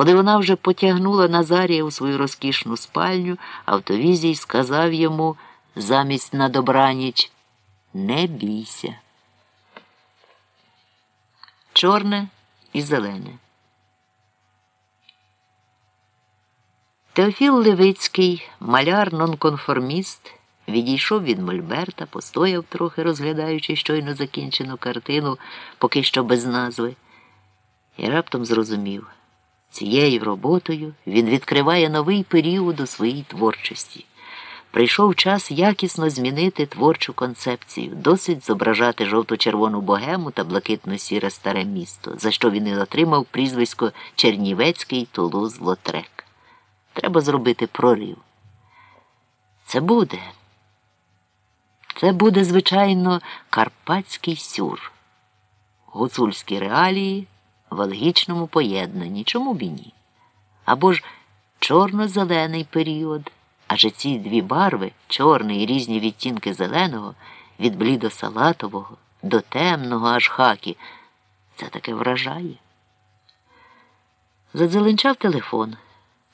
Коли вона вже потягнула Назарія у свою розкішну спальню, автовізій сказав йому замість на добраніч Не бійся. Чорне і зелене. Теофіл Левицький, маляр нонконформіст, відійшов від Мольберта, постояв трохи, розглядаючи щойно закінчену картину, поки що без назви, і раптом зрозумів. Цією роботою він відкриває новий період у своїй творчості. Прийшов час якісно змінити творчу концепцію, досить зображати жовто-червону богему та блакитно-сіре старе місто, за що він і отримав прізвисько Чернівецький Тулуз Лотрек. Треба зробити прорив. Це буде. Це буде, звичайно, карпатський сюр, гуцульські реалії в алгічному поєднанні, чому б і ні? Або ж чорно-зелений період, адже ці дві барви, чорний і різні відтінки зеленого, від блідо-салатового до темного аж хакі, це таке вражає. Задзеленчав телефон.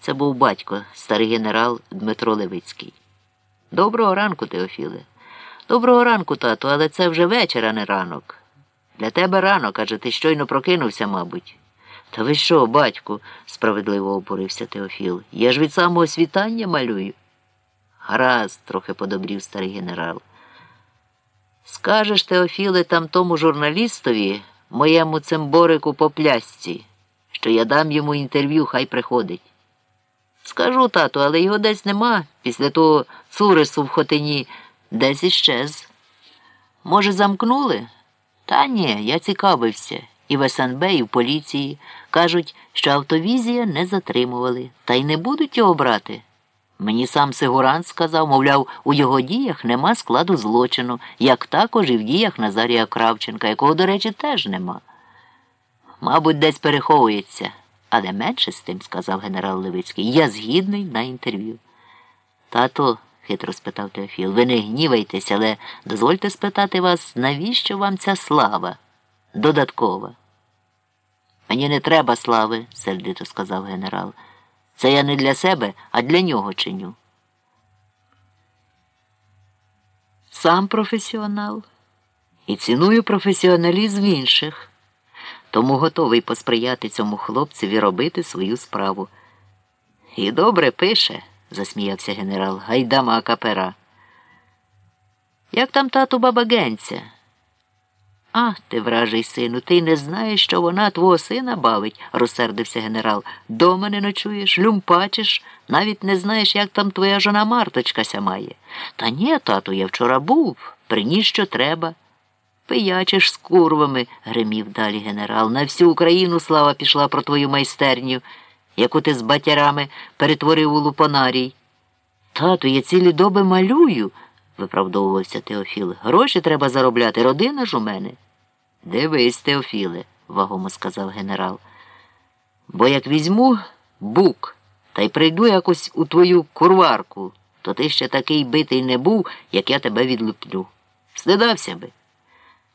Це був батько, старий генерал Дмитро Левицький. Доброго ранку, Теофіле. Доброго ранку, тату, але це вже вечір, а не ранок. Для тебе ранок, адже ти щойно прокинувся, мабуть. Та ви що, батьку? справедливо обурився Теофіл. Я ж від самого світання малюю. Гаразд, трохи подобрів старий генерал. Скажеш, Теофіле, там тому журналістові, моєму цимборику по плясці, що я дам йому інтерв'ю, хай приходить. Скажу, тату, але його десь нема після того цурису в хотині десь іщез. Може, замкнули? Та ні, я цікавився. І в СНБ, і в поліції. Кажуть, що автовізія не затримували, та й не будуть його брати. Мені сам Сигурант сказав, мовляв, у його діях нема складу злочину, як також і в діях Назарія Кравченка, якого, до речі, теж нема. Мабуть, десь переховується. Але менше з тим, сказав генерал Левицький, я згідний на інтерв'ю. Тато, хитро спитав Теофіл, ви не гнівайтесь, але дозвольте спитати вас, навіщо вам ця слава? Додаткова. Мені не треба слави, сердито сказав генерал. Це я не для себе, а для нього чиню. Сам професіонал і ціную професіоналізм інших тому готовий посприяти цьому хлопцеві робити свою справу. І добре пише, засміявся генерал Гайдама Акапера. Як там тату баба Генця? А, ти, вражий сину, ти не знаєш, що вона твого сина бавить, розсердився генерал. Дома не ночуєш, люмпачиш, навіть не знаєш, як там твоя жона Марточка сямає. Та ні, тату, я вчора був, приніс, що треба. Пиячиш з курвами, гримів далі генерал. На всю Україну слава пішла про твою майстерню, яку ти з батярами перетворив у лупонарій. Тату, я цілі доби малюю, виправдовувався Теофіл. Гроші треба заробляти, родина ж у мене. Дивись, Теофіле, вагомо сказав генерал. Бо як візьму бук та й прийду якось у твою курварку, то ти ще такий битий не був, як я тебе відлуплю. Стидався би.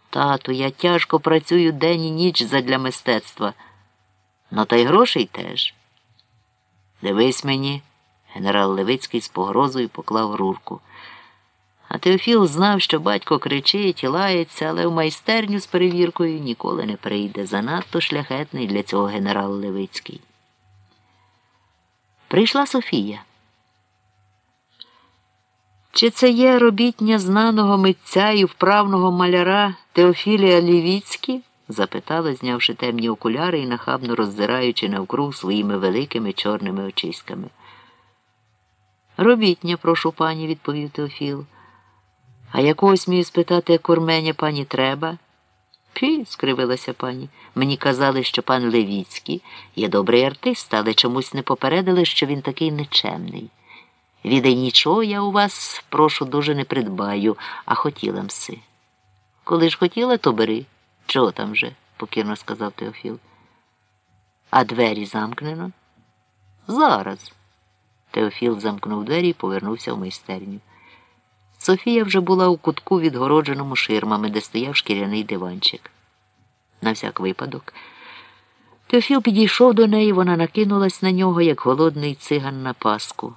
Тату, я тяжко працюю день і ніч задля мистецтва. Ну та й грошей теж. Дивись мені, генерал Левицький з погрозою поклав рурку. А Теофіл знав, що батько кричить і лається, але в майстерню з перевіркою ніколи не прийде. Занадто шляхетний для цього генерал Левицький. Прийшла Софія. Чи це є робітня знаного митця і вправного маляра Теофілія Лівіцькі? Запитала, знявши темні окуляри і нахабно роззираючи навкруг своїми великими чорними очиськами. Робітня, прошу пані, відповів Теофіл. А якого смію спитати курменя пані треба? Пі, скривилася пані. Мені казали, що пан Левіцький є добрий артист, але чомусь не попередили, що він такий нечемний. Відай нічого я у вас, прошу, дуже не придбаю, а хотіла мси. Коли ж хотіла, то бери. Чого там же? покірно сказав Теофіл. А двері замкнено? Зараз. Теофіл замкнув двері і повернувся в майстерню. Софія вже була у кутку, відгородженому ширмами, де стояв шкіряний диванчик. На всяк випадок. Теофіл підійшов до неї, вона накинулась на нього, як голодний циган на паску.